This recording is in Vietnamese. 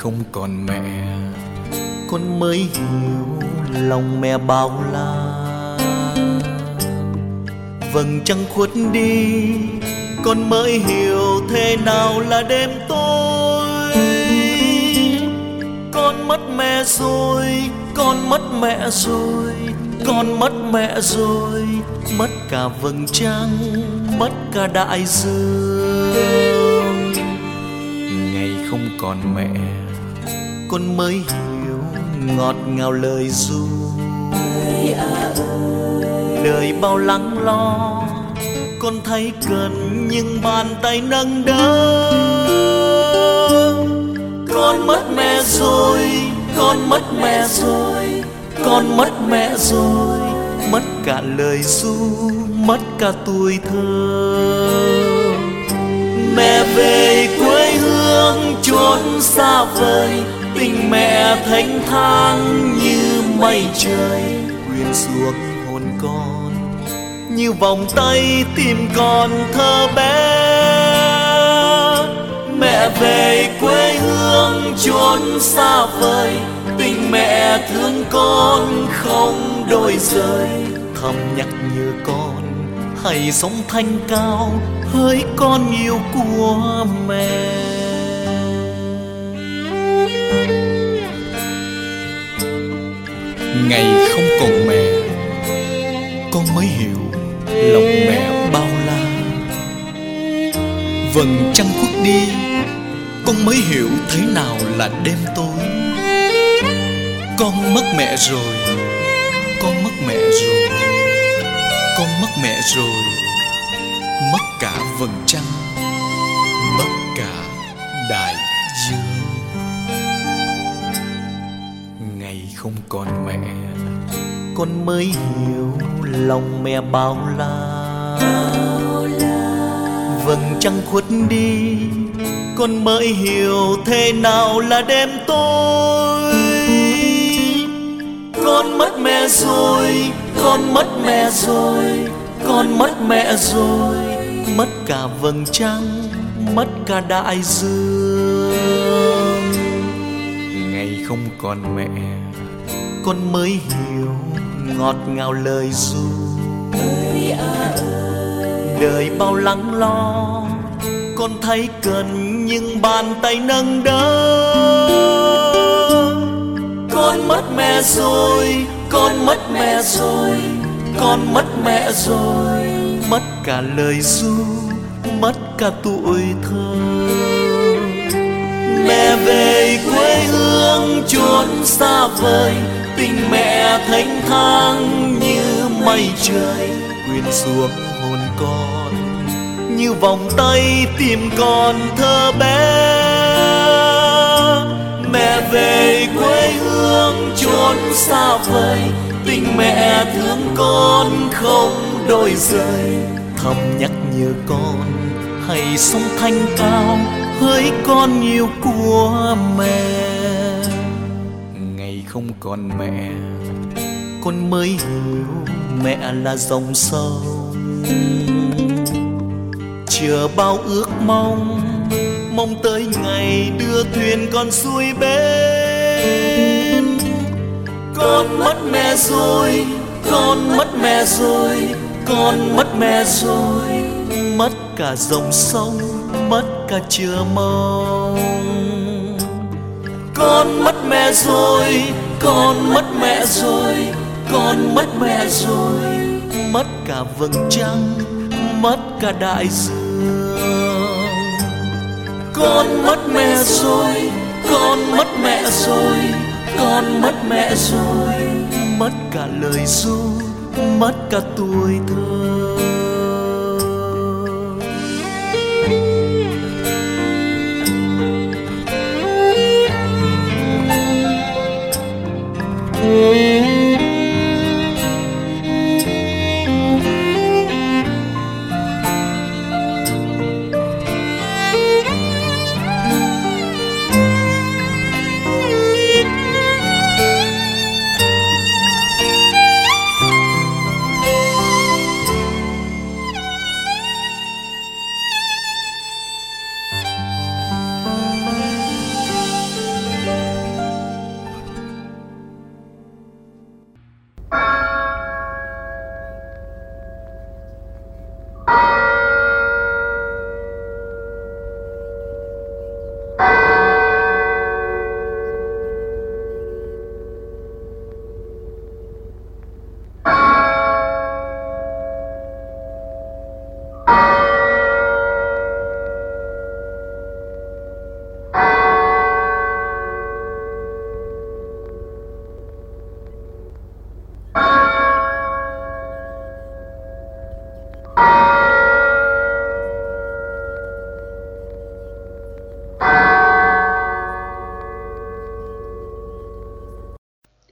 không còn mẹ. Con mới hiểu lòng mẹ bao la. Vầng trăng khuất đi, con mới hiểu thế nào là đêm tối. Con mất mẹ rồi, con mất mẹ rồi, con mất mẹ rồi. Mất cả vầng trăng, mất cả đại dương. Ngày không còn mẹ con mới hiểu ngọt ngào lời ru. Đời bao lắng lo, con thấy cần nhưng bàn tay nâng đỡ. Con mất mẹ rồi, con mất mẹ rồi, con mất mẹ rồi. Mất cả lời ru, mất cả tuổi thơ. Mẹ về quê hương chốn xa vời tình mẹ thanh thang như mây trời. Quyện xuống hồn con như vòng tay tìm con thơ bé. Mẹ về quê hương chốn xa vời tình mẹ thương con không đôi rời. thầm nhắc nhở con hãy sống thanh cao hỡi con yêu của mẹ ngày không còn mẹ, con mới hiểu lòng mẹ bao la. Vầng trăng khuất đi, con mới hiểu thế nào là đêm tối. Con mất mẹ rồi, con mất mẹ rồi, con mất mẹ rồi, mất cả vầng trăng, mất cả đại dương. Ngày không còn mẹ con mới hiểu lòng mẹ bao la. Vầng trăng khuất đi con mới hiểu thế nào là đêm tối. Con mất mẹ rồi con mất mẹ rồi con mất mẹ rồi. Mất cả vầng trăng mất cả đại dương. Ngày không còn mẹ. Con mới hiểu ngọt ngào lời ru. Đời bao lắng lo, con thấy cần nhưng bàn tay nâng đỡ. Con mất mẹ rồi, con mất mẹ rồi, con mất mẹ rồi. Mất cả lời ru, mất cả tuổi thơ. Mẹ về quê hương chốn xa vời tình mẹ thanh thang như mây trời. Quyện xuống hồn con, như vòng tay tìm con thơ bé. Mẹ về quê hương chốn xa vời, tình mẹ thương con không đôi rời. Thầm nhắc nhở con hãy sống thanh cao, hỡi con yêu của mẹ không còn mẹ. Con mới hiểu mẹ là dòng sông. Chờ bao ước mong mong tới ngày đưa thuyền con xuôi bên. Con mất mẹ rồi, con mất mẹ rồi, con mất mẹ rồi. Mất cả dòng sông, mất cả chưa mong con mất mẹ rồi, con mất mẹ rồi, con mất mẹ rồi. Mất cả vầng trăng, mất cả đại dương. Con mất mẹ rồi, con mất mẹ rồi, con mất mẹ rồi. Mất cả lời ru, mất cả tuổi thơ.